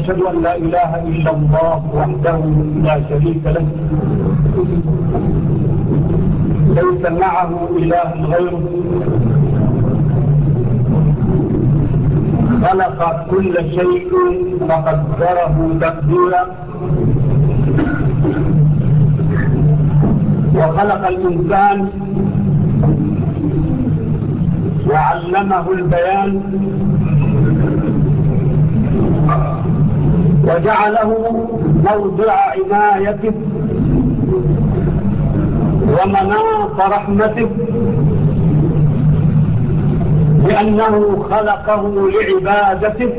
وأشهد أن لا إله إلا الله وحده لا شريك له. ليس معه إله غيره. خلق كل شيء وقدره تقديرا. وخلق الإنسان وعلمه البيان. وجعله موضع عنايتك ومناط رحمتك لأنه خلقه لعبادتك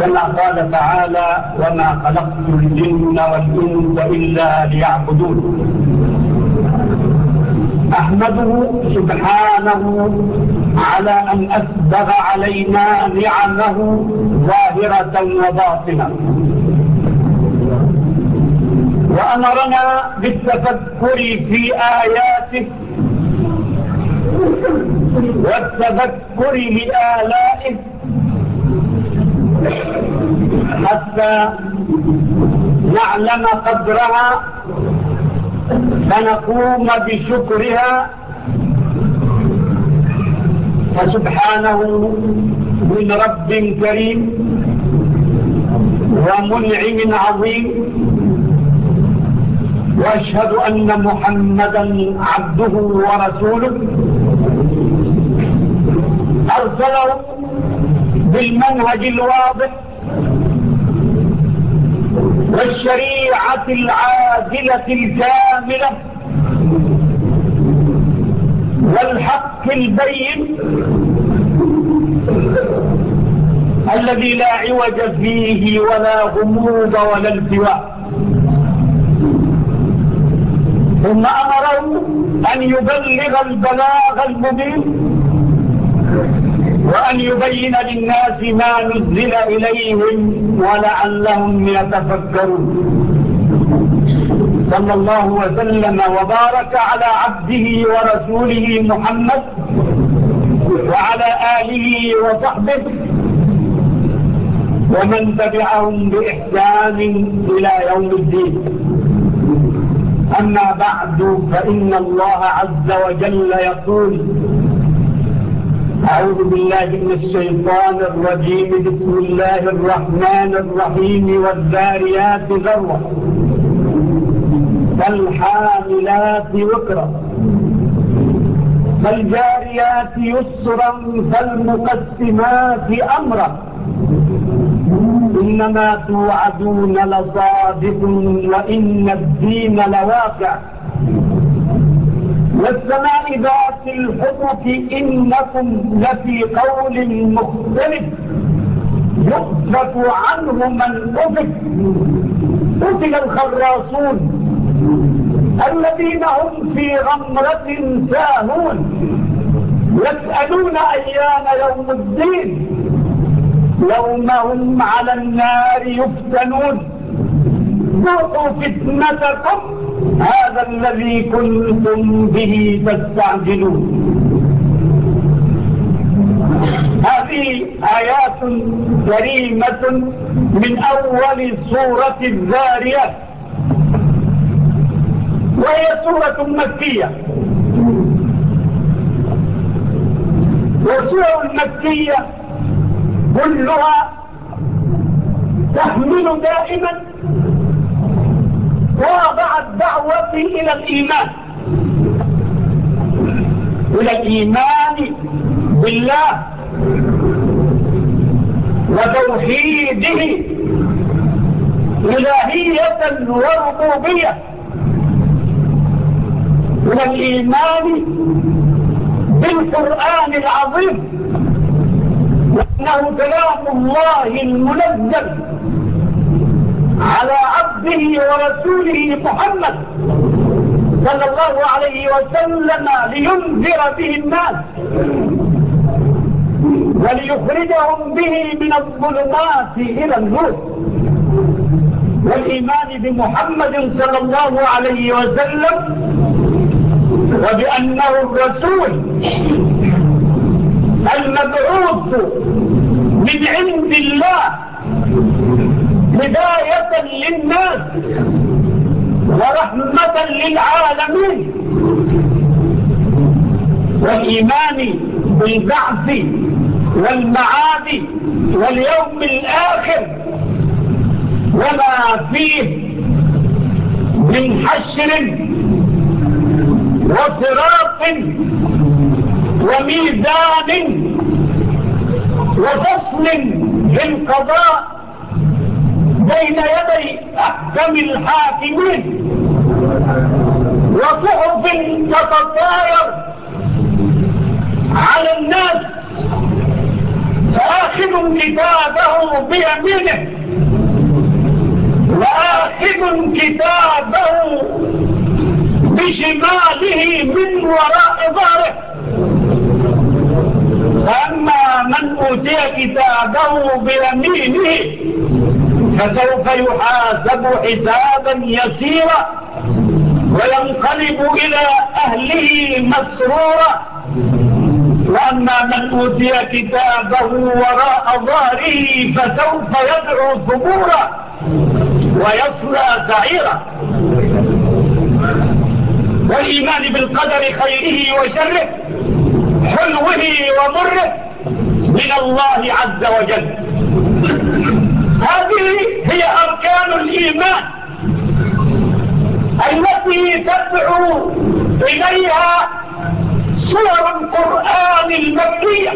كما قال تعالى وما خلقت الجن والإنس إلا ليعبدون. أحمده سبحانه على أن أسبغ علينا نعمه ظاهرة وباطنة. وأمرنا بالتفكر في آياته والتذكر لآلائه حتى نعلم قدرها فنقوم بشكرها فسبحانه من رب كريم ومنعم عظيم. وأشهد أن محمدا عبده ورسوله. أرسله بالمنهج الواضح والشريعة العادلة الكاملة. والحق البين الذي لا عوج فيه ولا غموض ولا التواء. ثم أمره أن يبلغ البلاغ المبين وأن يبين للناس ما نزل إليهم ولعلهم يتفكرون. صلى الله وسلم وبارك على عبده ورسوله محمد وعلى آله وصحبه ومن تبعهم بإحسان إلى يوم الدين. أما بعد فإن الله عز وجل يقول أعوذ بالله من الشيطان الرجيم بسم الله الرحمن الرحيم والذاريات ذروة. فالحاملات وكرا. فالجاريات يسرا فالمقسمات أمرا. إنما توعدون لصادق وإن الدين لواقع. والسماء ذات الحبك إنكم لفي قول مختلف. يؤفك عنه من أفك. قتل الخراصون. الذين هم في غمرة ساهون. يسألون أيان يوم الدين. يوم هم على النار يفتنون. ذوقوا فتنتكم. هذا الذي كنتم به تستعجلون. هذه آيات كريمة من أول سورة الذارية. وهي سورة مكية. والسورة المكية كلها تحمل دائما وضع الدعوة إلى الإيمان. إلى الإيمان بالله وتوحيده إلهية وربوبية. والإيمان بالقرآن العظيم وأنه كلام الله المنزل على عبده ورسوله محمد صلى الله عليه وسلم لينذر به الناس وليخرجهم به من الظلمات إلى النور. والإيمان بمحمد صلى الله عليه وسلم وبأنه الرسول المبعوث من عند الله. هداية للناس. ورحمة للعالمين. والإيمان بالبعث والمعاد واليوم الآخر. وما فيه من حشر وصراط وميزان وفصل للقضاء بين يدي أحكم الحاكمين وصحف تتطاير على الناس فآخذ كتابه بيمينه وآخذ كتابه بشماله من وراء ظهره فأما من أوتي كتابه بيمينه فسوف يحاسب حسابا يسيرا وينقلب إلى أهله مسرورا وأما من أوتي كتابه وراء ظهره فسوف يدعو ثبورا ويصلى سعيرا. والإيمان بالقدر خيره وشره حلوة ومره من الله عز وجل. هذه هي أركان الإيمان التي تدعو إليها سور القرآن المكية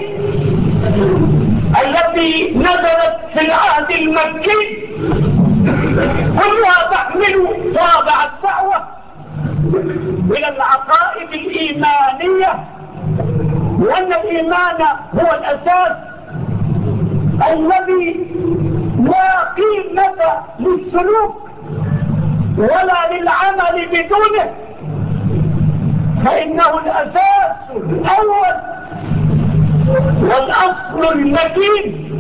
التي نزلت في العهد المكي. كلها تحمل طابعة من العقائد الإيمانية وأن الإيمان هو الأساس الذي لا قيمة للسلوك ولا للعمل بدونه. فإنه الأساس الأول والأصل المتين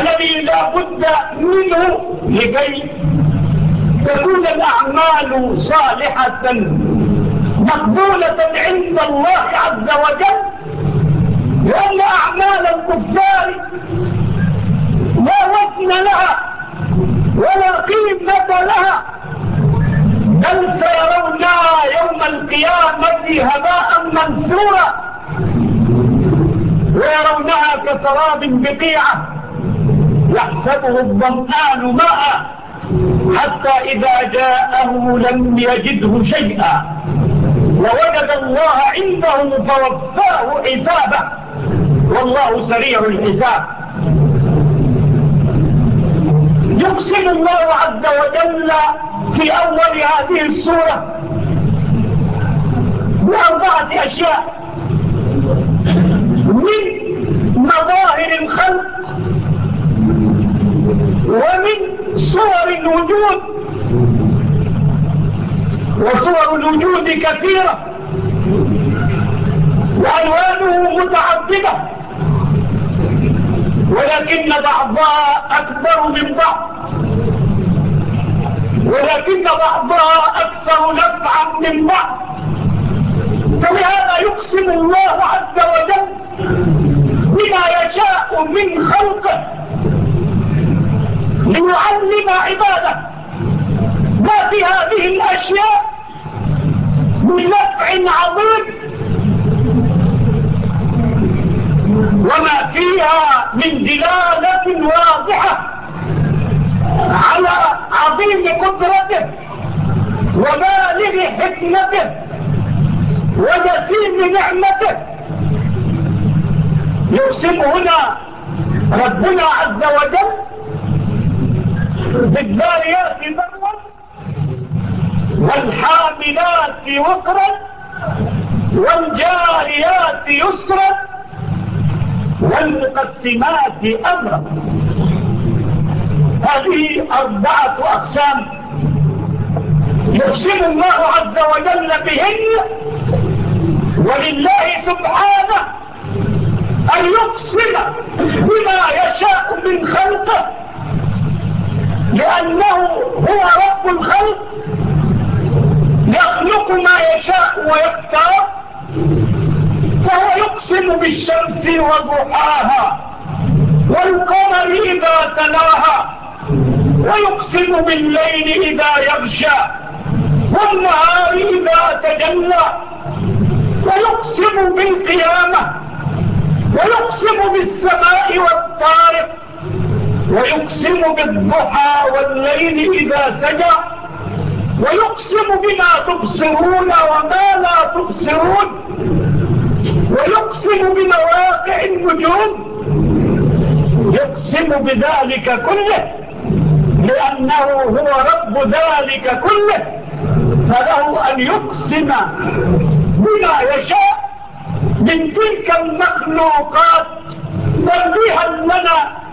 الذي لا بد منه لكي تكون الأعمال صالحة مقبولة عند الله عز وجل لأن أعمال الكفار لا وزن لها ولا قيمة لها. بل سيرونها يوم القيامة هباء منثورا ويرونها كسراب بقيعة يحسبه الظمآن ماء. حتى إذا جاءه لم يجده شيئا. ووجد الله عنده فوفاه حسابه. والله سريع الحساب. يقسم الله عز وجل في أول هذه السورة بأربعة أشياء. من مظاهر الخلق ومن صور الوجود. وصور الوجود كثيرة. وألوانه متعددة. ولكن بعضها أكبر من بعض. ولكن بعضها أكثر نفعا من بعض. فلهذا يقسم الله عز وجل بما يشاء من خلقه. ليعلم عبادة. ما في هذه الأشياء من نفع عظيم. وما فيها من دلالة واضحة على عظيم قدرته وبالغ حكمته وجسيم نعمته. يقسم هنا ربنا عز وجل في الداريات والحاملات وقرا والجاريات يسرا والمقسمات أمرا. هذه أربعة أقسام يقسم الله عز وجل بهن ولله سبحانه أن يقسم بما يشاء من خلقه لأنه هو رب الخلق يخلق ما يشاء ويختار فهو يقسم بالشمس وضحاها والقمر إذا تلاها ويقسم بالليل إذا يغشى والنهار إذا تجلى ويقسم بالقيامة ويقسم بالسماء والأرض. ويقسم بالضحى والليل إذا سجى ويقسم بما تبصرون وما لا تبصرون ويقسم بمواقع النجوم يقسم بذلك كله لأنه هو رب ذلك كله فله أن يقسم بما يشاء من تلك المخلوقات تنبيها لنا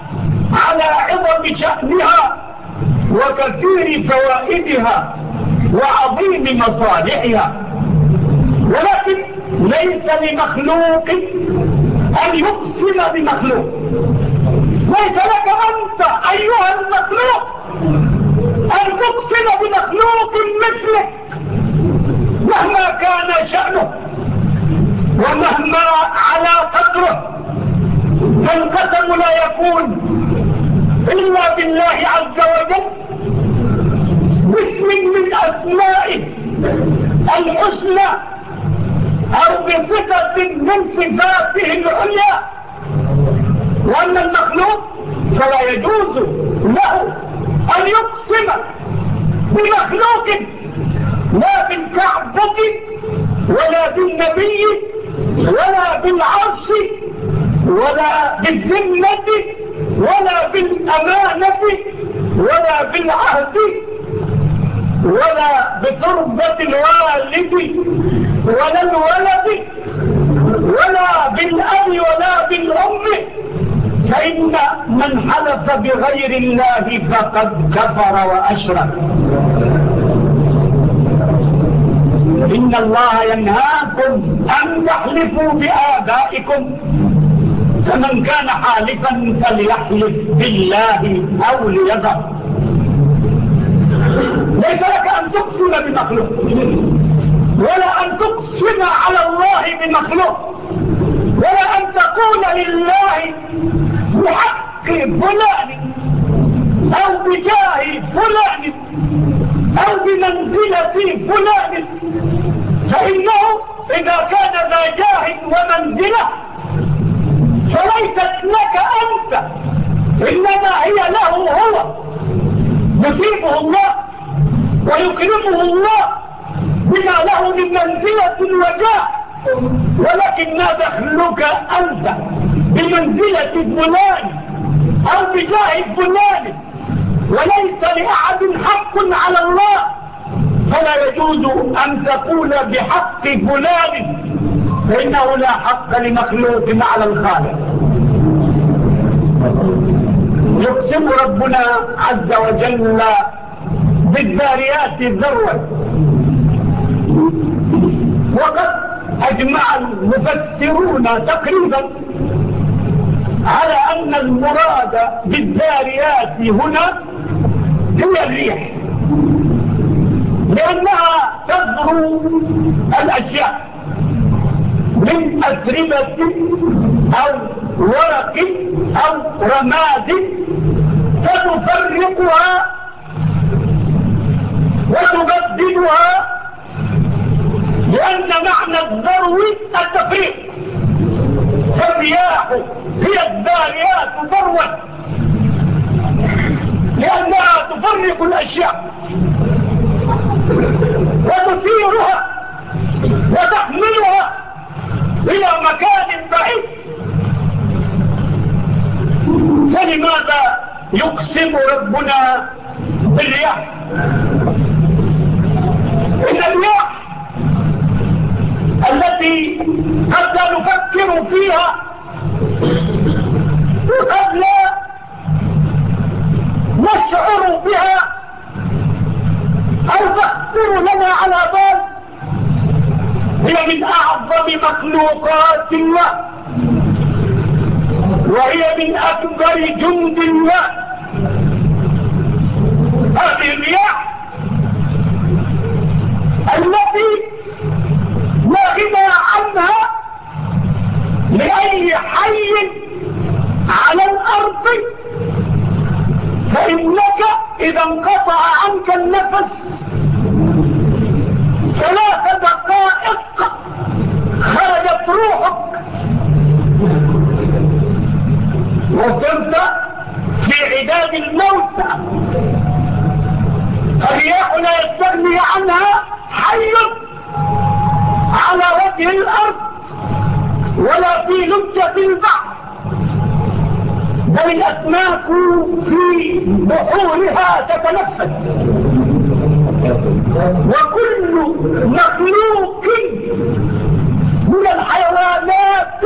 على عظم شأنها وكثير فوائدها وعظيم مصالحها. ولكن ليس لمخلوق أن يقسم بمخلوق. ليس لك أنت أيها المخلوق أن تقسم بمخلوق مثلك مهما كان شأنه ومهما على قدره. فالقسم لا يكون إلا بالله عز وجل. باسم من أسمائه الحسنى أو بصفة من صفاته العليا. وأن المخلوق فلا يجوز له أن يقسم بمخلوق لا بالكعبة ولا بالنبي ولا بالعرش ولا بالذمة ولا بالأمانة ولا بالعهد ولا بتربة الوالد ولا الولد ولا بالأب ولا بالأم. فإن من حلف بغير الله فقد كفر وأشرك. إن الله ينهاكم أن تحلفوا بآبائكم. فمن كان حالفا فليحلف بالله أو ليذر. ليس لك أن تقسم بمخلوق. ولا أن تقسم على الله بمخلوق. ولا أن تقول لله بحق فلان أو بجاه فلان أو بمنزلة فلان. فإنه إذا كان ذا جاه ومنزلة فليست لك أنت إنما هي له هو. يصيبه الله ويكرمه الله بما له من منزلة وجاه ولكن دخلك أنت بمنزلة فلان أو بجاه فلان. وليس لأحد حق على الله. فلا يجوز أن تقول بحق فلان. فإنه لا حق لمخلوق على الخالق. يقسم ربنا عز وجل بالذاريات الذروة وقد أجمع المفسرون تقريبا على أن المراد بالذاريات هنا هي الريح. لأنها تذرو الأشياء. من أجربة أو ورق أو رماد فتفرقها وتبددها لأن معنى الضروة التفريق فالرياح هي الداريات ضروة لأنها تفرق الأشياء وتثيرها وتحملها إلى مكان بعيد. فلماذا يقسم ربنا بالرياح؟ إن الرياح التي قد لا نفكر فيها وقد لا نشعر بها أو تأثر لنا على بال هي من أعظم مخلوقات الله. وهي من أكبر جند الله. هذه الرياح التي لا غنى عنها لأي حي على الأرض. فإنك إذا انقطع عنك النفس ثلاثة دقائق خرجت روحك. وصلت في عداد الموتى. الرياح لا يستغني عنها حي على وجه الأرض ولا في لجة البحر. بل الأسماك في بحورها تتنفس. وكل مخلوق من الحيوانات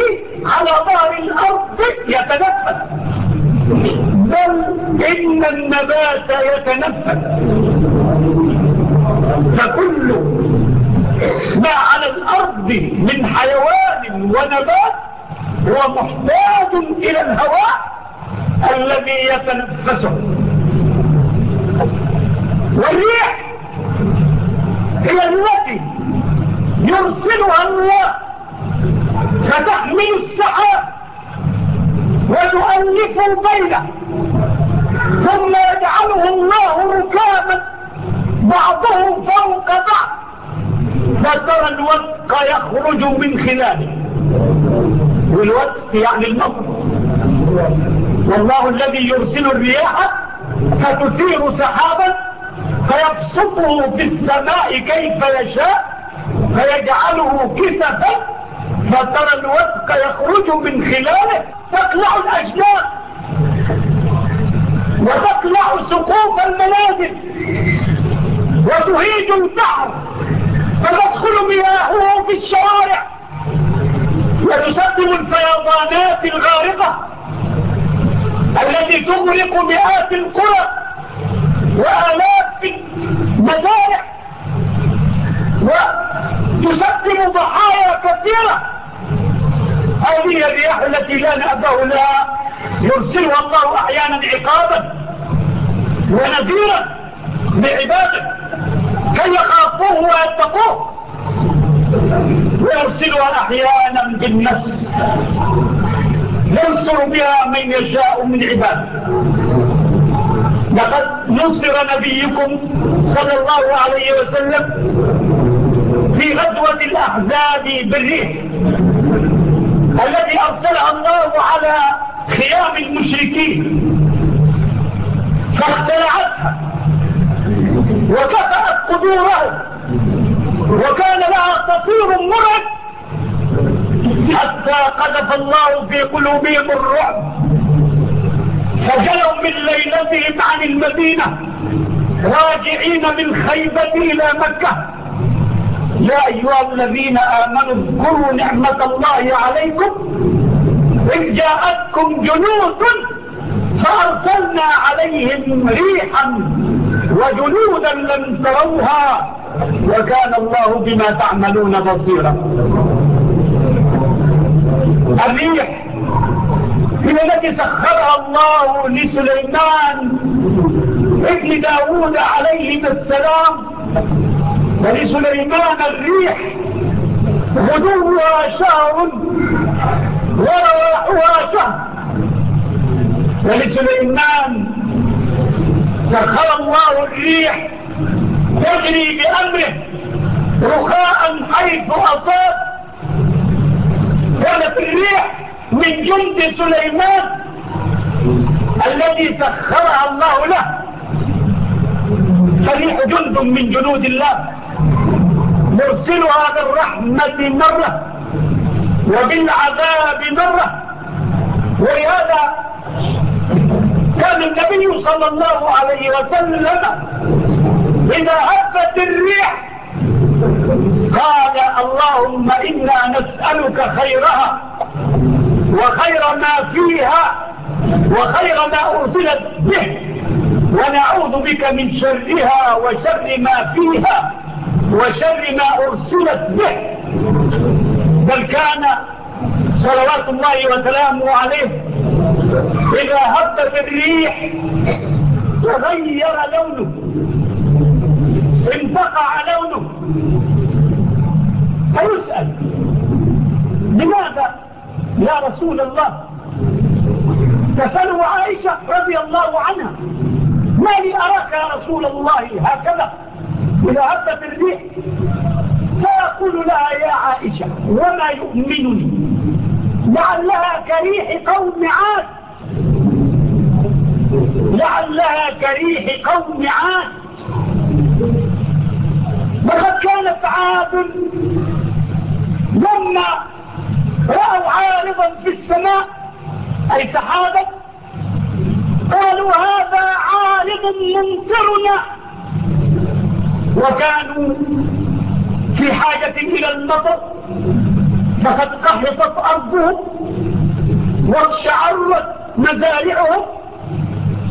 على ظهر الأرض يتنفس. بل إن النبات يتنفس. فكل ما على الأرض من حيوان ونبات هو محتاج إلى الهواء الذي يتنفسه. والريح هي التي يرسلها الله فتحمل السحاب وتؤلف البيل ثم يجعله الله ركابا بعضه فوق بعض فترى الوقت يخرج من خلاله والوقت يعني المطر والله الذي يرسل الرياح فتثير سحابا فيبسطه في السماء كيف يشاء فيجعله كسفا فترى الوفق يخرج من خلاله تقلع الأشجار وتقلع سقوف المنازل وتهيج البحر فتدخل مياهه في الشوارع وتسبب الفيضانات الغارقة التي تغرق مئات القرى وآلات مزارع وتسبب ضحايا كثيرة. هذه الرياح التي لا نأبه لها يرسلها الله أحيانا عقابا ونذيرا لعباده كي يخافوه ويتقوه. ويرسلها أحيانا بالنس ينصر بها من يشاء من عباده. لقد نصر نبيكم صلى الله عليه وسلم في غزوة الأحزاب بالريح. الذي أرسلها الله على خيام المشركين. فاختلعتها وكفأت قدورها وكان لها صفير مرعب حتى قذف الله في قلوبهم الرعب. فجلوا من ليلتهم عن المدينة. راجعين من خيبة إلى مكة. يا أيها الذين آمنوا اذكروا نعمة الله عليكم. إذ جاءتكم جنود فأرسلنا عليهم ريحا وجنودا لم تروها. وكان الله بما تعملون بصيرا. الريح بمدة سخرها الله لسليمان ابن داود عليهما السلام ولسليمان الريح غدوها شهر ورواحها شهر ولسليمان سخر الله الريح تجري بأمره رخاء حيث أصاب كانت الريح من جند سليمان الذي سخرها الله له. فريح جند من جنود الله. مرسلها بالرحمة مرة وبالعذاب مرة. ولهذا كان النبي صلى الله عليه وسلم إذا هفت الريح قال اللهم إنا نسألك خيرها. وخير ما فيها وخير ما أرسلت به. ونعوذ بك من شرها وشر ما فيها وشر ما أرسلت به. بل كان صلوات الله وسلامه عليه إذا هبت الريح تغير لونه. انفقع لونه. فيسأل لماذا يا رسول الله. تسألوا عائشة رضي الله عنها. ما لي أراك يا رسول الله؟ هكذا. إذا هبت الريح. فيقول لها يا عائشة وما يؤمنني؟ لعلها كريح قوم عاد. لعلها كريح قوم عاد. لقد كانت عاد. لما رأوا عارضا في السماء أي سحابة قالوا هذا عارض ممطرنا وكانوا في حاجة إلى المطر فقد قهطت أرضهم واقشعرت مزارعهم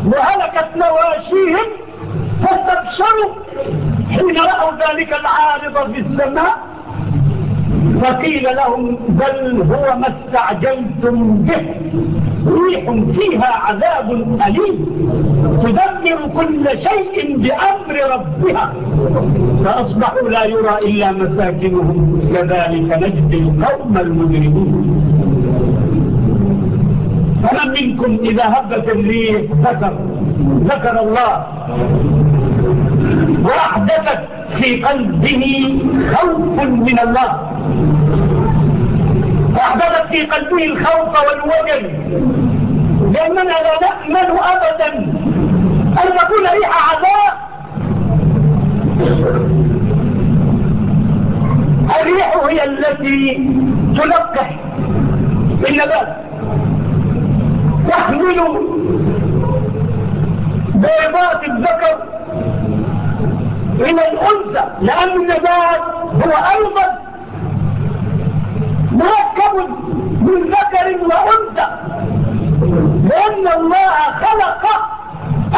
وهلكت نواشيهم فاستبشروا حين رأوا ذلك العارض في السماء فقيل لهم بل هو ما استعجلتم به. ريح فيها عذاب أليم. تدمر كل شيء بأمر ربها. فأصبحوا لا يرى إلا مساكنهم. كذلك نجزي القوم المجرمين فمن منكم إذا هبت الريح ذكر. ذكر الله. وحدثت في قلبه خوف من الله. وحدثت في قلبه الخوف والوجل. لأننا لا نأمل أبدا. أن نكون ريح عذاب. الريح هي التي تلقح بالنبات تحمل بيضات الذكر من الأنثى لأن النبات هو أيضا مركب من ذكر وأنثى. لأن الله خلق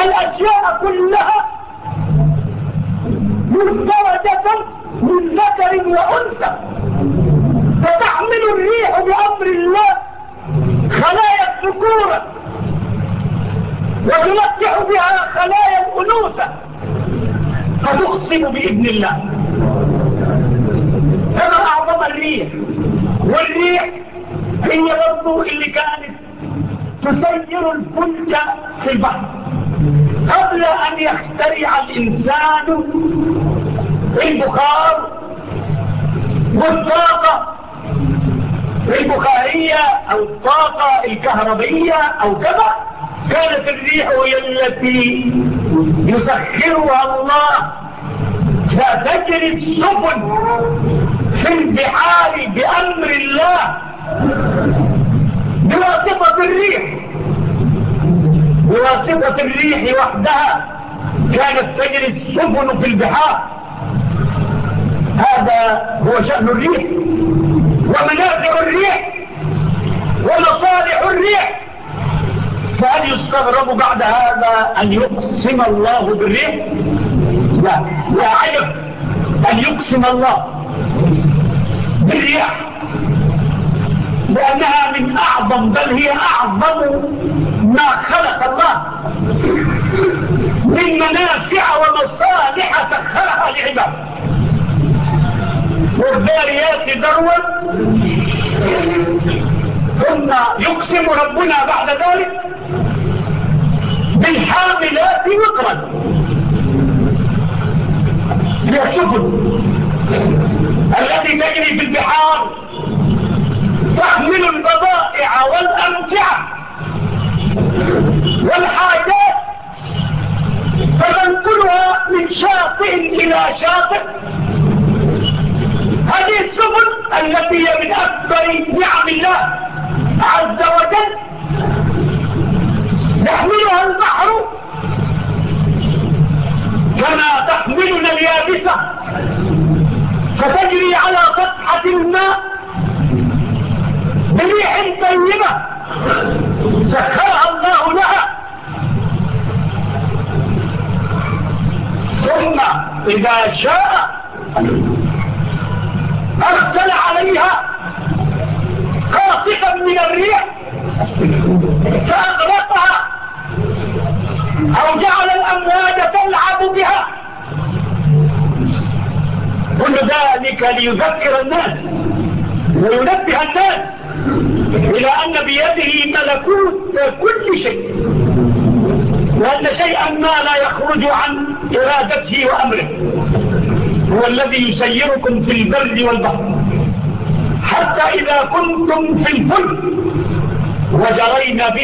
الأشياء كلها مزدوجة من ذكر وأنثى. فتحمل الريح بأمر الله خلايا الذكورة وتمتع بها خلايا الأنوثة. فتقسم بإذن الله. هذا أعظم الريح. والريح هي برضو اللي كانت تسير الفلك في البحر. قبل أن يخترع الإنسان البخار. والطاقة. البخارية أو الطاقة الكهربية أو كذا. كانت الريح هي التي يسخرها الله فتجري السفن في البحار بأمر الله بواسطة الريح. بواسطة الريح وحدها كانت تجري السفن في البحار. هذا هو شأن الريح ومنافع الريح ومصالح الريح. فهل يستغرب بعد هذا أن يقسم الله بالريح لا. لا عجب أن يقسم الله بالريح لأنها من أعظم بل هي أعظم ما خلق الله. من منافع ومصالح سخرها لعباده والباريات دروا ثم يقسم ربنا بعد ذلك. بالحاملات وطرا للسفن التي تجري في البحار تحمل البضائع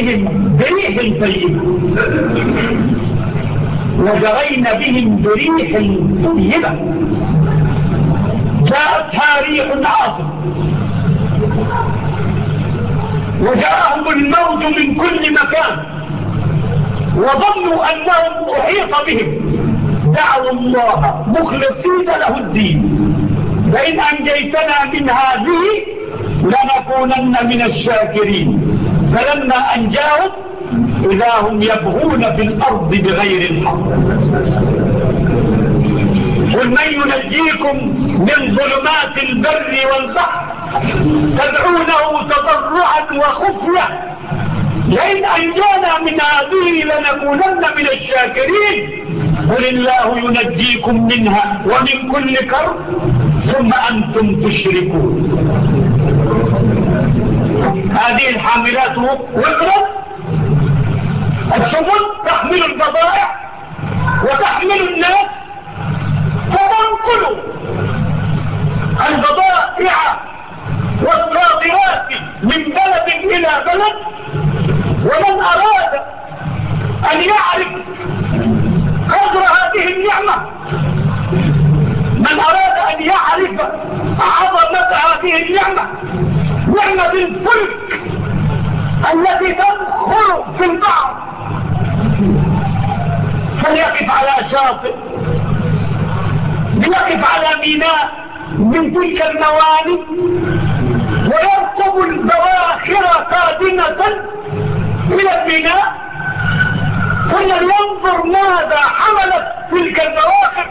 بهم بريح طيب. وجرينا بهم بريح طيبة. جاءتها ريح عاصم وجاءهم الموت من كل مكان. وظنوا أنهم أحيط بهم. دعوا الله مخلصين له الدين. فإن أنجيتنا من هذه لنكونن من الشاكرين. فلما أنجاهم إذا هم يبغون في الأرض بغير الحق. قل من ينجيكم من ظلمات البر والبحر تدعونه تضرعا وخفية. لئن أنجانا من هذه لنكونن من الشاكرين. قل الله ينجيكم منها ومن كل كرب ثم أنتم تشركون. هذه الحاملات وزرا السبل تحمل البضائع وتحمل الناس فتنقل البضائع والصادرات من بلد إلى بلد ومن أراد أن يعرف قدر هذه النعمة. من أراد أن يعرف عظمة هذه النعمة. يتأثرن بالفلك الذي تدخل في البحر فليقف على شاطئ ليقف على ميناء من تلك النواني ويركب البواخر قادمة من الميناء فلينظر ماذا حملت تلك البواخر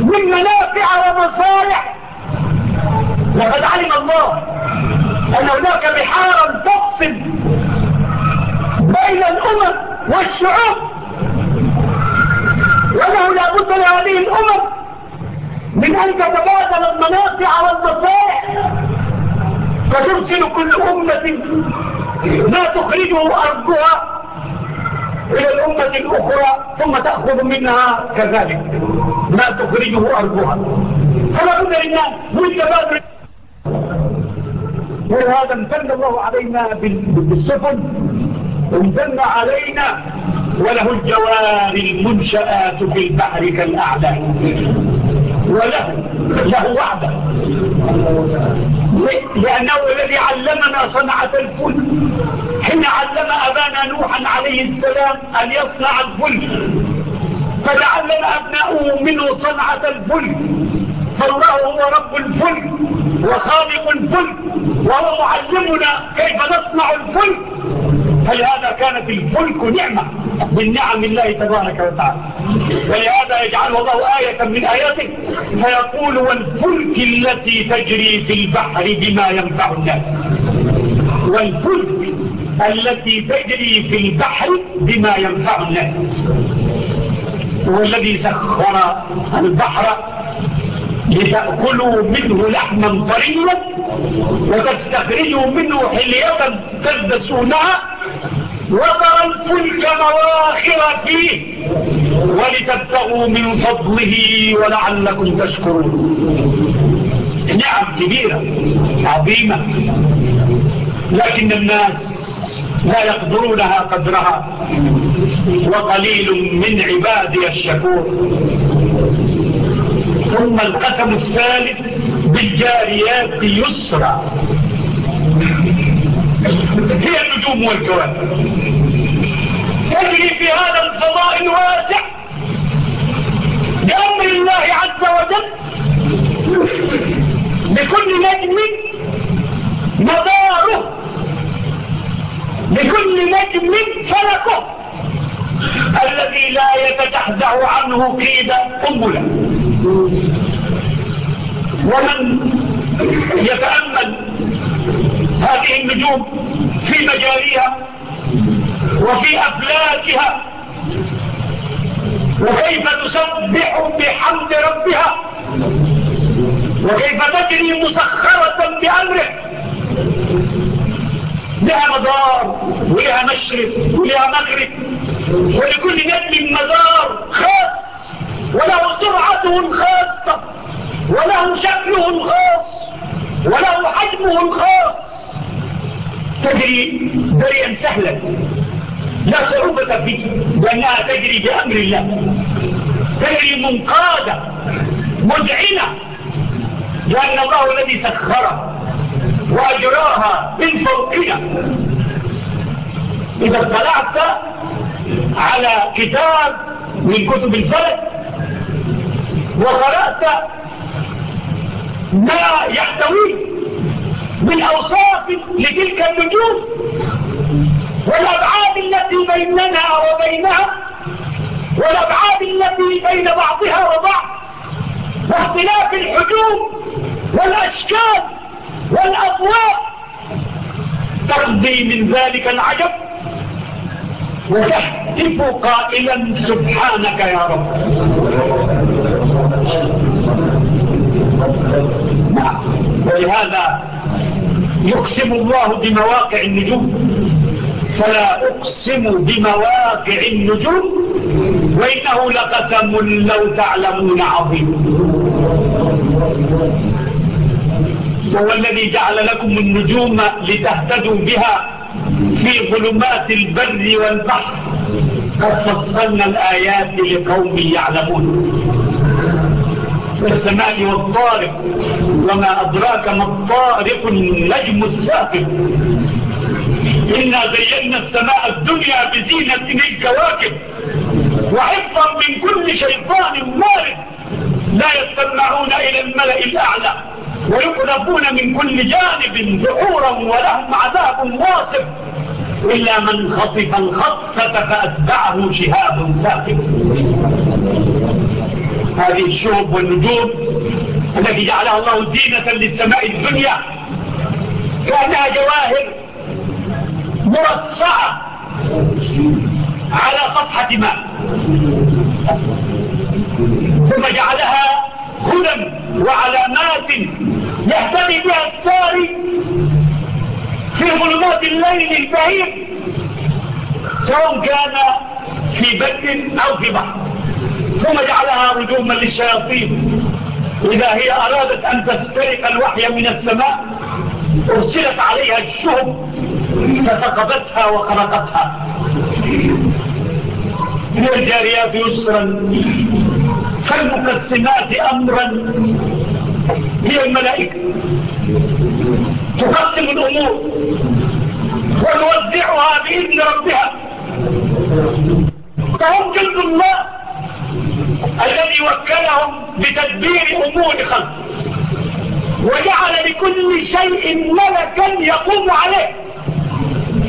من منافع ومصالح وقد علم الله أن هناك بحارا تفصل بين الأمم والشعوب وله لابد لهذه الأمم من أن تتبادل المناطع والمصائح فترسل كل أمة ما تخرجه أرضها إلى الأمة الأخرى ثم تأخذ منها كذلك ما تخرجه أرضها. فلا بد للناس من تبادل وهذا امتن الله علينا بالسفن. امتن علينا وله الجوار المنشآت في البحر كالأعداء وله له وعده. لأنه الذي علمنا صنعة الفل. حين علم أبانا نوحا عليه السلام أن يصنع الفل. فتعلم أبناؤه منه صنعة الفل. فالله هو رب الفل. وخالق الفلك وهو معلمنا كيف نصنع الفلك؟ فلهذا كانت الفلك نعمة من نعم الله تبارك وتعالى؟ ولهذا يجعل الله آية من آياته فيقول والفلك التي تجري في البحر بما ينفع الناس. والفلك التي تجري في البحر بما ينفع الناس. هو الذي سخر البحر لتأكلوا منه لحما طريا وتستخرجوا منه حلية تلبسونها وترى الفلك مواخر فيه ولتبتغوا من فضله ولعلكم تشكرون. نعم كبيرة عظيمة. لكن الناس لا يقدرونها قدرها. وقليل من عبادي الشكور. القسم الثالث بالجاريات يسرى هي النجوم والكواكب تجري في هذا الفضاء الواسع بأمر الله عز وجل لكل نجم مداره. لكل نجم فلكه. الذي لا يتزحزح عنه قيد قنبلة. ومن يتأمل هذه النجوم في مجاريها وفي أفلاكها وكيف تسبح بحمد ربها وكيف تجري مسخرة بأمره لها مدار ولها مشرف ولها مغرب ولكل نجم مدار خاص وله سرعته الخاصة وله شكله الخاص وله حجمه الخاص تجري دريا سهلا. لا صعوبة فيه لأنها تجري بأمر الله. تجري منقادة مدعنة لأن الله الذي سخرها وأجراها من فوقنا. إذا اطلعت على كتاب من كتب الفلك وقرأت ما يحتوي بالأوصاف لتلك النجوم والأبعاد التي بيننا وبينها والأبعاد التي بين بعضها وبعض واختلاف الحجوم والأشكال والأبواب ترضي من ذلك العجب وتحتف قائلا سبحانك يا رب. ولهذا يقسم الله بمواقع النجوم. فلا أقسم بمواقع النجوم وإنه لقسم لو تعلمون عظيم. وهو الذي جعل لكم النجوم لتهتدوا بها في ظلمات البر والبحر. قد فصلنا الآيات لقوم يعلمون. كالسماء والطارق وما أدراك ما الطارق النجم الساقط. إنا زينا السماء الدنيا بزينة الكواكب وحفظا من كل شيطان مارد. لا يستمعون إلى الملأ الأعلى ويقلبون من كل جانب ذعورا ولهم عذاب واصف إلا من خطف الخطفة فأتبعه شهاب ساقب هذه الشعب والنجوم التي جعلها الله زينة للسماء الدنيا كانها جواهر مرصعة على صفحة ماء ثم جعلها هدى وعلامات يهتدي بها الساري في ظلمات الليل البهيم سواء كان في بر أو في بحر. ثم جعلها رجوما للشياطين. إذا هي أرادت أن تسترق الوحي من السماء أرسلت عليها الشهب فثقبتها وقرقتها من الجاريات يسرا. فالمقسمات أمرا. هي الملائكة. تقسم الأمور. ونوزعها بإذن ربها. فهم جلد الله. الذي وكلهم بتدبير أمور خلقه وجعل لكل شيء ملكا يقوم عليه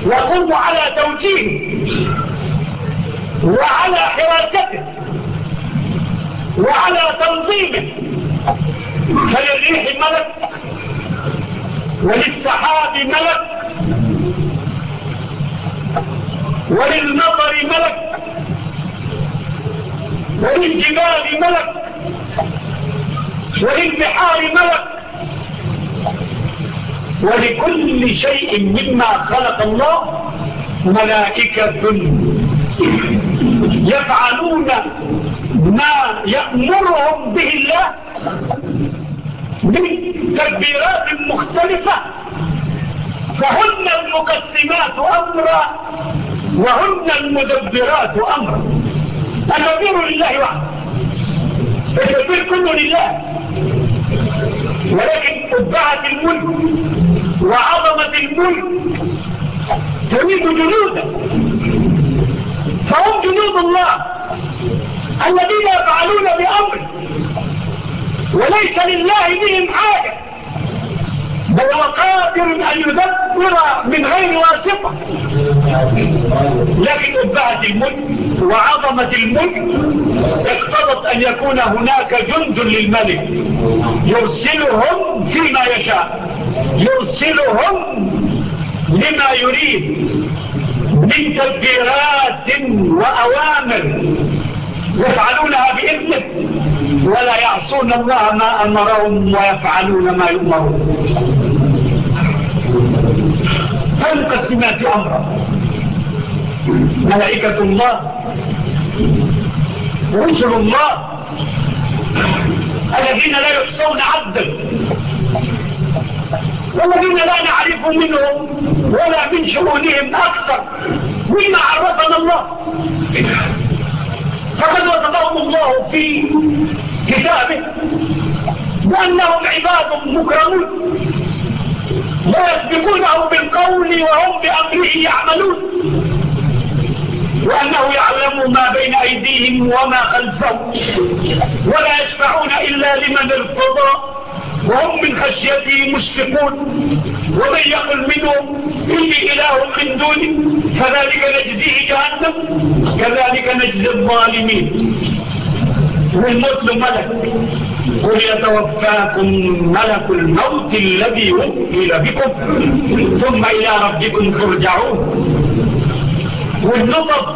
يقوم على توجيهه وعلى حراسته وعلى تنظيمه فللريح ملك وللسحاب ملك وللمطر ملك. وللجبال ملك وللبحار ملك ولكل شيء مما خلق الله ملائكة يفعلون ما يأمرهم به الله من تكبيرات مختلفة فهن المقسمات أمرا وهن المدبرات أمرا الوكيل لله وحده التدبير كله لله. ولكن قبعة الملك وعظمة الملك تريد جنودا فهم جنود الله الذين يفعلون بأمر وليس لله بهم حاجة. وهو قادر أن يدبر من غير واسطة لكن بعد الملك وعظمة الملك اقتضت أن يكون هناك جند للملك. يرسلهم فيما يشاء يرسلهم لما يريد من تدبيرات وأوامر يفعلونها بإذنه ولا يعصون الله ما أمرهم ويفعلون ما يؤمرون. لا امرا ملائكة الله رسل الله الذين لا يحصون عبدا والذين لا نعرف منهم ولا من شؤونهم أكثر مما عرفنا الله. فقد وصفهم الله في كتابه وأنهم عباد مكرمون. ويسبقونهم بالقول وهم بأمره يعملون. وأنه يعلم ما بين أيديهم وما خلفهم. ولا يشفعون إلا لمن ارتضى. وهم من خشيته مشفقون. ومن يقل منهم إني إله من دوني. فذلك نجزيه جهنم. كذلك نجزي الظالمين. والموت ملك. قل يتوفاكم ملك الموت الذي وكل بكم. ثم إلى ربكم ترجعون. والنطب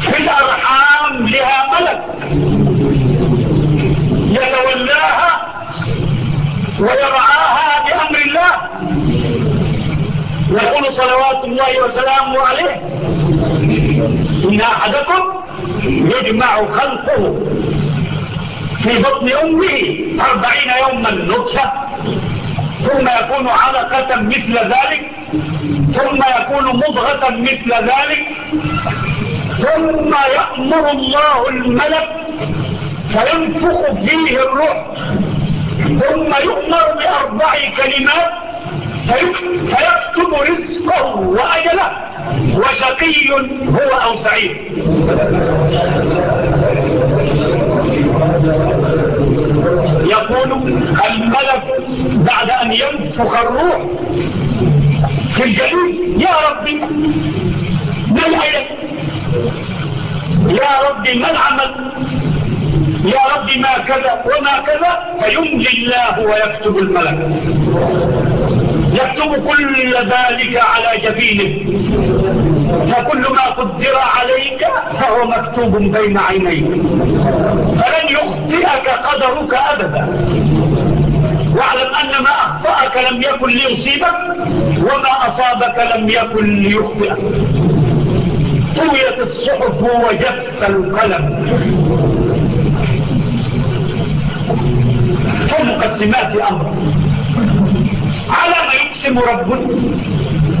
في الأرحام لها ملك يتولاها ويرعاها بأمر الله. يقول صلوات الله وسلامه عليه إن أحدكم يجمع خلقه. في بطن أمه أربعين يوما نطفة. ثم يكون علقة مثل ذلك. ثم يكون مضغة مثل ذلك. ثم يأمر الله الملك فينفخ فيه الروح. ثم يؤمر بأربع كلمات. فيكتب رزقه وأجله. وشقي هو أو سعيد. يقول الملك بعد أن ينفخ الروح في الجليل يا ربي ما الآية يا ربي ما العمل؟ يا ربي ما كذا وما كذا. فينجي الله ويكتب الملك. يكتب كل ذلك على جبينه. فكل ما قدر عليك فهو مكتوب بين عينيك. فلن يخطئك قدرك أبدا. واعلم أن ما أخطأك لم يكن ليصيبك وما أصابك لم يكن ليخطئك. طويت الصحف وجف القلم. فمقسمات أمر. يعلم رب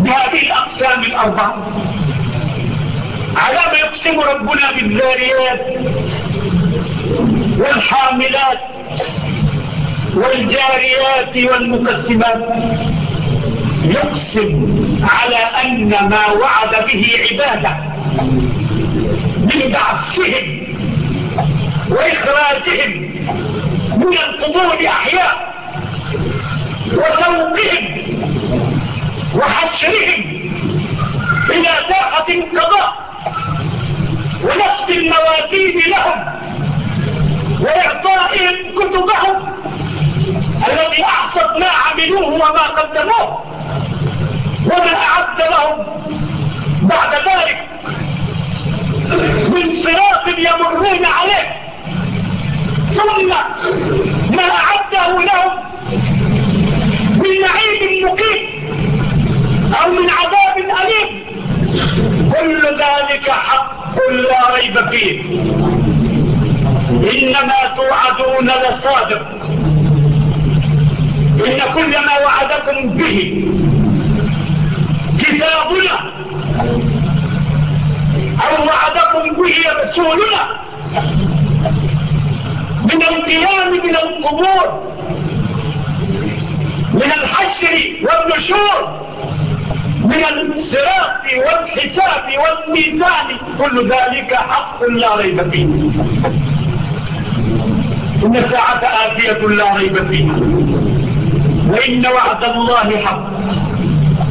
بهذه الأقسام الأربعة. على ما يقسم ربنا بالذاريات والحاملات والجاريات والمكسبات يقسم على أن ما وعد به عباده من بعثهم وإخراجهم من القبور أحياء. وسوقهم وحشرهم إلى ساحة القضاء ونصب الموازين لهم وإعطائهم كتبهم الذي أحصد ما عملوه وما قدموه وما أعد لهم بعد ذلك من صراط يمرون عليه ثم ما أعده لهم من نعيم مقيم أو من عذاب أليم. كل ذلك حق لا ريب فيه. إنما توعدون لصادق. إن كل ما وعدكم به كتابنا أو وعدكم به رسولنا من القيام من القبور. من الحشر والنشور من الصراط والحساب والميزان كل ذلك حق لا ريب فيه. إن الساعة آتية لا ريب فيها وإن وعد الله حق.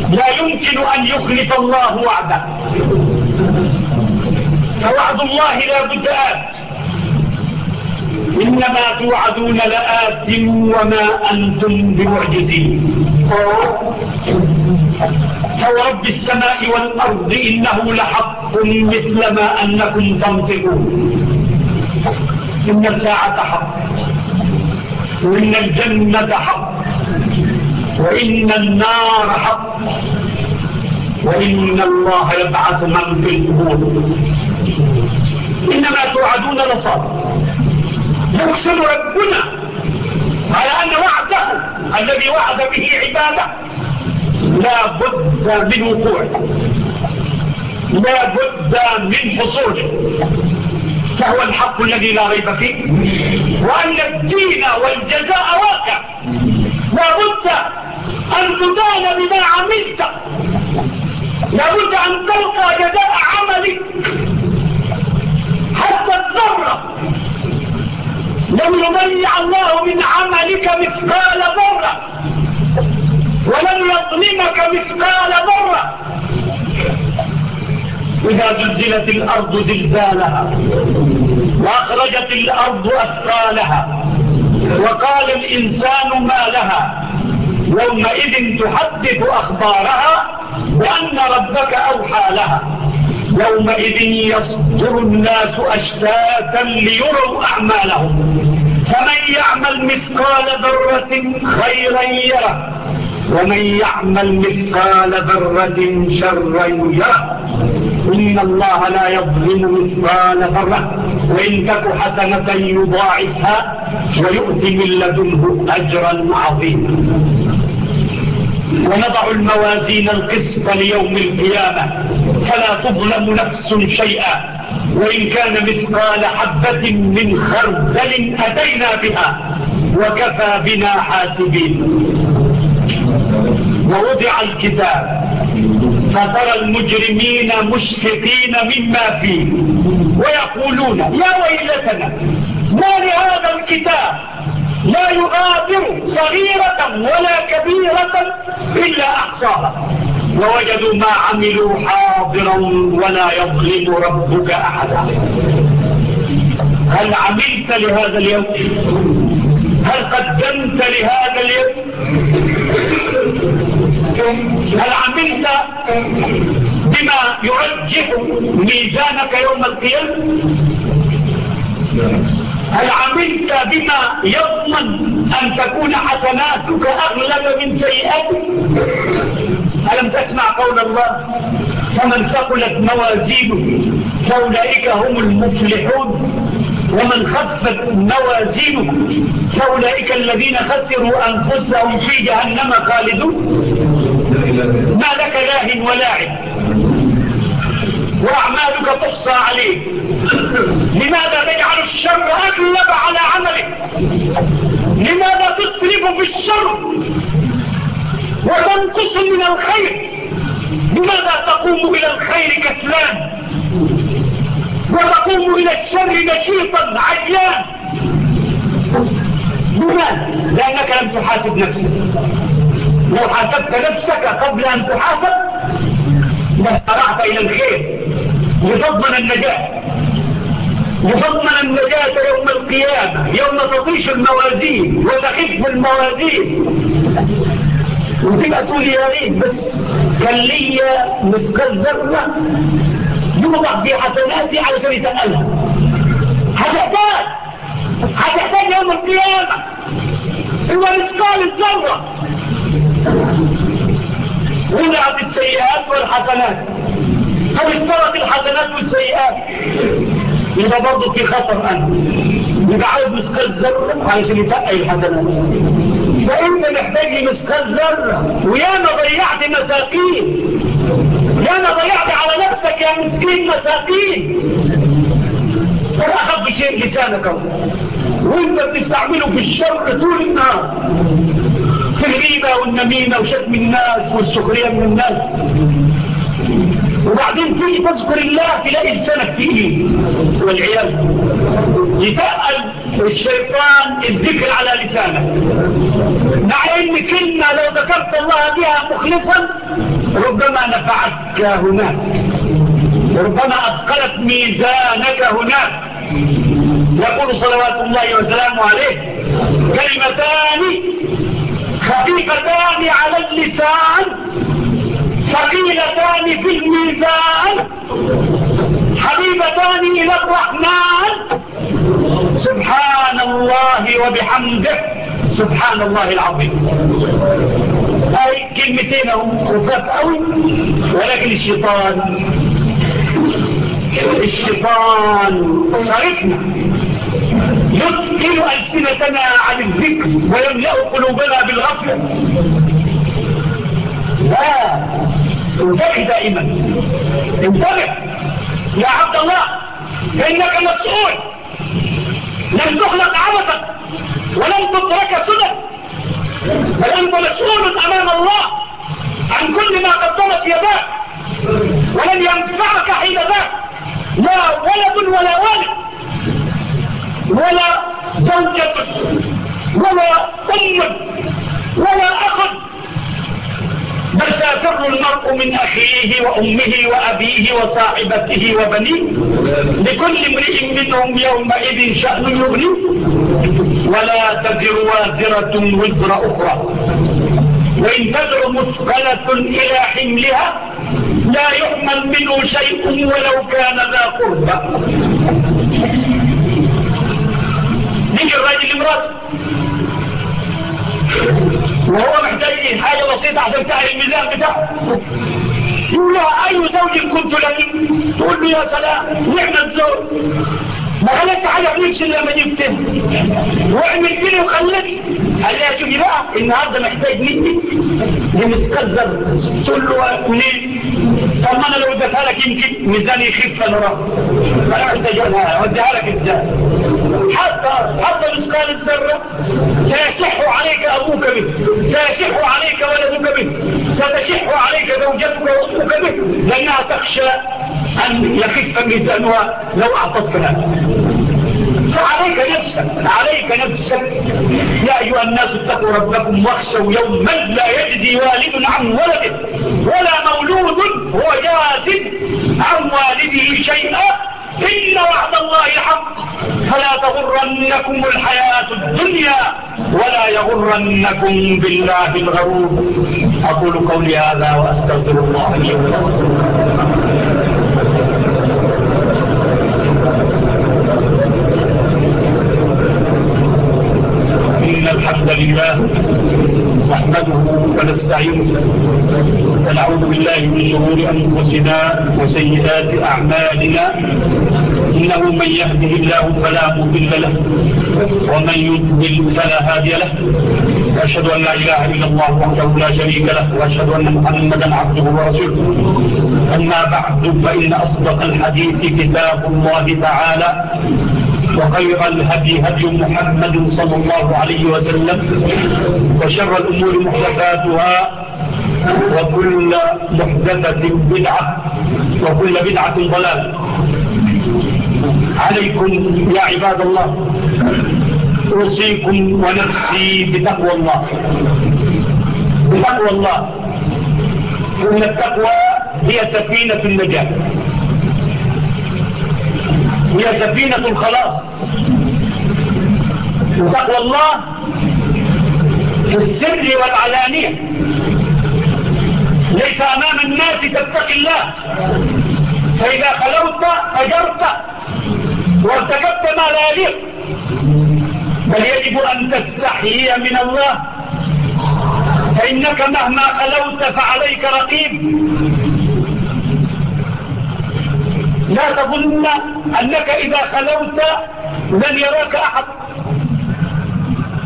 لا يمكن أن يخلف الله وعده. فوعد الله لا بد آت إنما توعدون لآت وما أنتم بمعجزين. فورب السماء والأرض إنه لحق مثل ما أنكم تنطقون. إن الساعة حق. وإن الجنة حق. وإن النار حق. وإن الله يبعث من في القبور. إنما توعدون لصادق يرسل ربنا. على أن وعده الذي وعد به عباده. لا بد من وقوعه. لا بد من حصوله. فهو الحق الذي لا ريب فيه. وأن الدين والجزاء واقع. لا بد أن تدان بما عملت. لا بد أن تلقى جزاء عملك. حتى الذرة لم يضيع الله من عملك مثقال ضرة ولن يظلمك مثقال ضرة إذا زلزلت الأرض زلزالها وأخرجت الأرض أثقالها وقال الإنسان ما لها يومئذ تحدث أخبارها وأن ربك أوحى لها. يومئذ يصدر الناس أشتاتا ليروا أعمالهم. فمن يعمل مثقال ذرة خيرا يره. ومن يعمل مثقال ذرة شرا يره. إن الله لا يظلم مثقال ذرة. وإن تك حسنة يضاعفها ويؤتي من لدنه أجرا عظيما. ونضع الموازين القسط ليوم القيامة. فلا تظلم نفس شيئا. وإن كان مثقال حبة من خردل أتينا بها. وكفى بنا حاسبين. ووضع الكتاب. فترى المجرمين مشفقين مما فيه. ويقولون يا ويلتنا ما لهذا الكتاب؟ لا يغادر صغيرة ولا كبيرة إلا أحصاها. ووجدوا ما عملوا حاضرا ولا يظلم ربك أحدا. هل عملت لهذا اليوم؟ هل قدمت لهذا اليوم؟ هل عملت بما يرجح ميزانك يوم القيامة؟ هل عملت بما يضمن أن تكون حسناتك أغلب من سيئاتك؟ ألم تسمع قول الله؟ فمن ثقلت موازينه فأولئك هم المفلحون. ومن خفت موازينه فأولئك الذين خسروا أنفسهم في جهنم خالدون. ما لك لاه ولاعب وأعمالك تحصى عليه. لماذا تعلم على عملك. لماذا تسرف في الشر وتنقص من الخير؟ لماذا تقوم إلى الخير كسلان؟ وتقوم إلى الشر نشيطا عجلان لماذا؟ لأنك لم تحاسب نفسك. لو حاسبت نفسك قبل أن تحاسب لسرعت إلى الخير لتضمن النجاح. مضمنا النجاة يوم القيامة يوم تطيش الموازين وتخف الموازين. وتبقى تقول يا ريت بس كان ليا مثقال ذرة يوضع في حسناتي علشان يتقلها هتحتاج هتحتاج يوم القيامة. هو مثقال الذرة. وضعت السيئات والحسنات. فباشترت الحسنات والسيئات. يبقى برضه في خطر أنه عايز مسكال ذرة علشان يتقى الحسنات فأنت محتاج لمسكال ذرة وياما ضيعت مساكين. ياما ضيعت على نفسك يا مسكين مساكين. فالأخف شيء لسانك. وأنت بتستعمله في الشر طول النهار. في الغيبة والنميمة وشتم الناس والسخرية من الناس. وبعدين تيجي تذكر الله تلاقي لسانك تيجي والعياذ يتقل الشيطان الذكر على لسانك مع إن كلمه لو ذكرت الله بها مخلصا ربما نفعتك هناك. ربما أثقلت ميزانك هناك. يقول صلوات الله وسلامه عليه كلمتان خفيفتان على اللسان. ثقيلتان في الميزان حبيبتان إلى الرحمن. سبحان الله وبحمده. سبحان الله العظيم. هاي كلمتين رفات قوي ولكن الشيطان الشيطان صرفنا. يثقل ألسنتنا عن الذكر ويملأ قلوبنا بالغفلة. لا. انتبه دائما. انتبه يا عبد الله فإنك مسؤول. لم تخلق عبثا ولم تترك سدى. فأنت مسؤول أمام الله عن كل ما قدمت يداك. ولن ينفعك حين ذاك. لا ولد ولا والد ولا زوجة ولا أم ولا أخذ بل سيفر المرء من أخيه وأمه وأبيه وصاحبته وبنيه. لكل امرئ منهم يومئذ شأن يغني. ولا تزر وازرة وزر أخرى. وإن تدر مثقلة إلى حملها لا يحمل منه شيء ولو كان ذا قربة دي الرجل امرأة. وهو محتاج حاجة بسيطة عشان تعي الميزان بتاعه. يقول لها أي زوج كنت لك؟ تقول له يا سلام نعم الزوج. ما خلتش حاجة بنفسي إلا ما جبتها. واعمل كده وخلتني قال لها شوفي بقى النهارده محتاج مني. ومسكت زرد تقول له ليه؟ طب ما أنا لو اديتها لك يمكن ميزاني يخف أنا راح أنا محتاجها لك إزاي؟ حتى حتى مثقال الذرة سيشح عليك أبوك به. سيشح عليك ولدك به. ستشح عليك زوجتك وأمك به. لأنها تخشى أن يخف ميزانها لو أعطتك الأمر فعليك نفسك عليك نفسك. يا أيها الناس اتقوا ربكم واخشوا يوما لا يجزي والد عن ولده ولا مولود هو جاز عن والده شيئا. إن وعد الله حق فلا تغرنكم الحياة الدنيا ولا يغرنكم بالله الغرور. أقول قولي هذا وأستغفر الله لي ولكم. إن الحمد لله نحمده ونستعينه ونعوذ بالله من شرور أنفسنا وسيئات أعمالنا. إنه من يهده الله فلا مضل له ومن يضلل فلا هادي له. وأشهد أن لا إله إلا الله وحده لا شريك له وأشهد أن محمدا عبده ورسوله. أما بعد فإن أصدق الحديث كتاب الله تعالى. وخير الهدي هدي محمد صلى الله عليه وسلم وشر الأمور محدثاتها وكل محدثة بدعة وكل بدعة ضلال. عليكم يا عباد الله. أوصيكم ونفسي بتقوى الله. بتقوى الله. فإن التقوى هي سفينة النجاة. هي سفينة الخلاص. وتقوى الله في السر والعلانية. ليس أمام الناس تتقي الله. فإذا خلوت فجرت. وارتكبت ما لا يليق. بل يجب أن تستحيي من الله. فإنك مهما خلوت فعليك رقيب. لا تظن أنك إذا خلوت لن يراك أحد.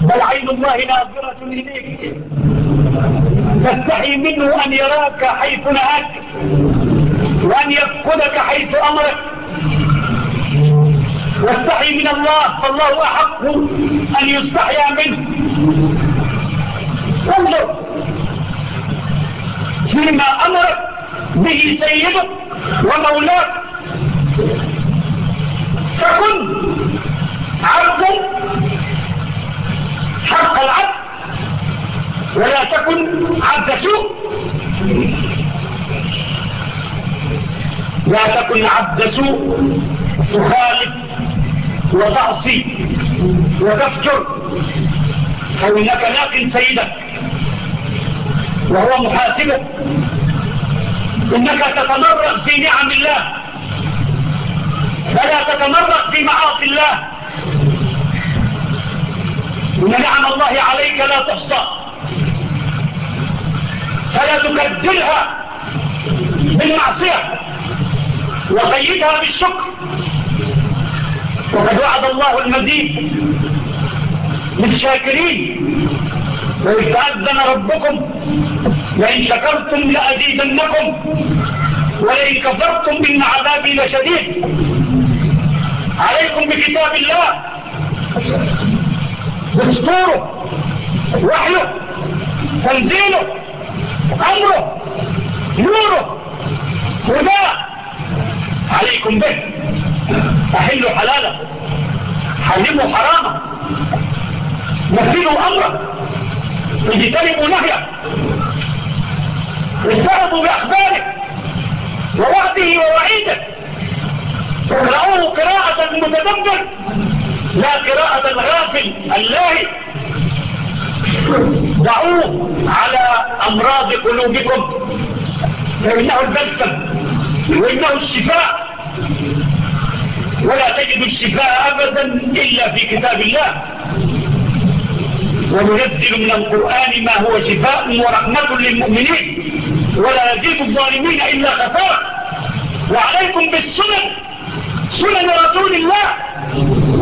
بل عين الله ناظرة إليك. فاستحي منه أن يراك حيث نهاك وأن يفقدك حيث أمرك. واستحي من الله فالله أحق أن يستحي منه. انظر. فيما أمرك به سيدك ومولاك. فكن عبدا حق العبد ولا تكن عبد سوء. لا تكن عبد سوء تخالف وتعصي وتفجر. فإنك لاقن سيدك وهو محاسبك. إنك تتمرأ في نعم الله. فلا تتمرق في معاصي الله. إن نعم الله عليك لا تحصى. فلا تكدرها بالمعصية وقيدها بالشكر. وقد وعد الله المزيد للشاكرين وإذ تأذن ربكم لئن شكرتم لأزيدنكم ولئن كفرتم إن عذابي لشديد. عليكم بكتاب الله دستوره وحيه تنزيله امره نوره هدى عليكم به. احلوا حلاله حرموا حرامه مثلوا امره اجتنبوا نهيه اجتنبوا باخباره ووعده ووعيده تقرأه قراءة المتدبر لا قراءة الغافل اللاهي دعوه على أمراض قلوبكم فإنه البلسم وإنه الشفاء ولا تجد الشفاء أبدا إلا في كتاب الله وننزل من القرآن ما هو شفاء ورحمة للمؤمنين ولا يزيد الظالمين إلا خسارة وعليكم بالسنن سنن رسول الله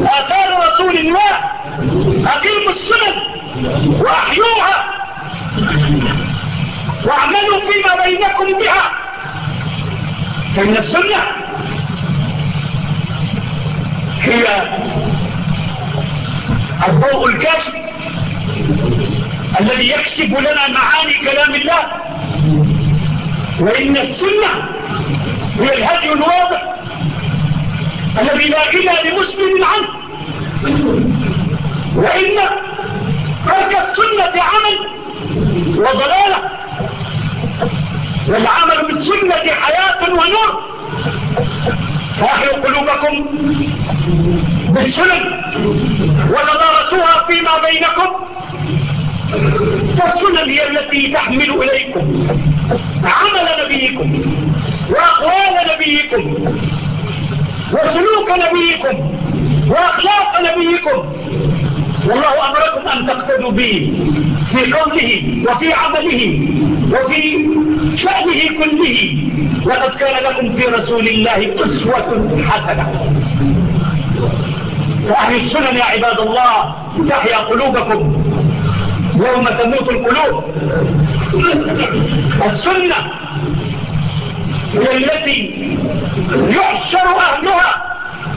آثار رسول الله أقيموا السنن وأحيوها واعملوا فيما بينكم بها فإن السنة هي الضوء الكاشف الذي يكشف لنا معاني كلام الله وإن السنة هي الهدي الواضح. الذي لا إلا لمسلم عنه وإن ترك السنة عمل وضلالة. والعمل بالسنة حياة ونور. فأحيوا قلوبكم بالسنن وتدارسوها فيما بينكم. فالسنن هي التي تحمل إليكم عمل نبيكم وأقوال نبيكم. وسلوك نبيكم وأخلاق نبيكم. والله أمركم أن تقتدوا به في قوله وفي عمله وفي شأنه كله. لقد كان لكم في رسول الله أسوة حسنة. وأهل السنن يا عباد الله تحيا قلوبكم. يوم تموت القلوب. السنة والتي يحشر أهلها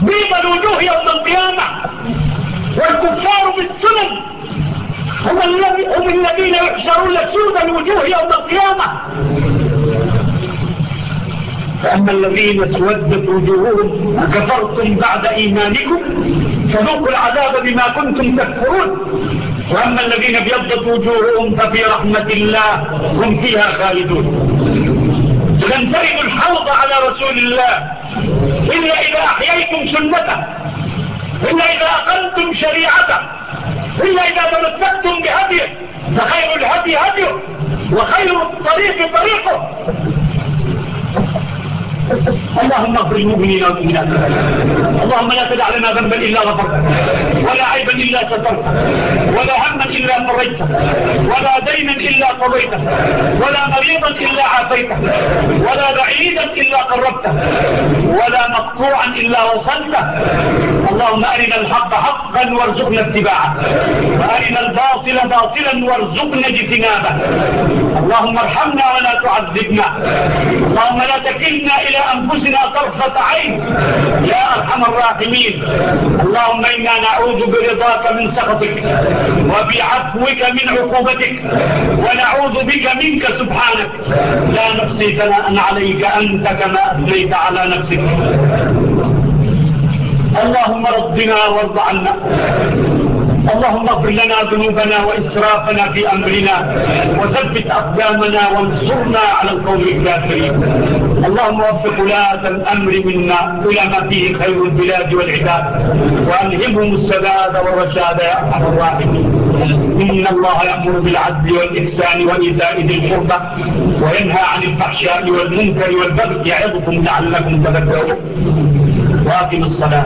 بيض الوجوه يوم القيامة. والكفار بالسنن هم, الذين يحشرون سود الوجوه يوم القيامة. فأما الذين اسودت وجوههم وكفرتم بعد إيمانكم فذوقوا العذاب بما كنتم تكفرون. وأما الذين ابيضت وجوههم ففي رحمة الله هم فيها خالدون. ولنفرد الحوض على رسول الله. إلا إذا أحييتم سنته. إلا إذا أقلتم شريعته. إلا إذا تمسكتم بهديه. فخير الهدي هديه. وخير الطريق طريقه. اللهم اغفر المؤمنين والمؤمنات. اللهم لا تدع لنا ذنبا إلا غفرته. ولا عيبا إلا سترته ولا هما إلا فريته ولا دينا إلا قضيته ولا مريضا إلا عافيته ولا بعيدا إلا قربته ولا مقطوعا إلا وصلته اللهم أرنا الحق حقا وارزقنا اتباعه. وأرنا الباطل باطلا وارزقنا اجتنابه. اللهم ارحمنا ولا تعذبنا. اللهم لا تكلنا إلى أنفسنا طرفة عين. يا أرحم الراحمين. اللهم إنا نعوذ نعوذ برضاك من سخطك وبعفوك من عقوبتك ونعوذ بك منك سبحانك. لا نفسي ثناء عليك أنت كما أثنيت على نفسك. اللهم ربنا وارض عنا. اللهم اغفر لنا ذنوبنا وإسرافنا في أمرنا وثبت أقدامنا وانصرنا على القوم الكافرين. اللهم وفق ولاة الأمر منا إلى ما فيه خير البلاد والعباد وألهمهم السداد والرشاد يا أرحم الراحمين. إن الله يأمر بالعدل والإحسان وإيتاء ذي القربى وينهى عن الفحشاء والمنكر والبغي يعظكم لعلكم تذكرون. وأقم الصلاة.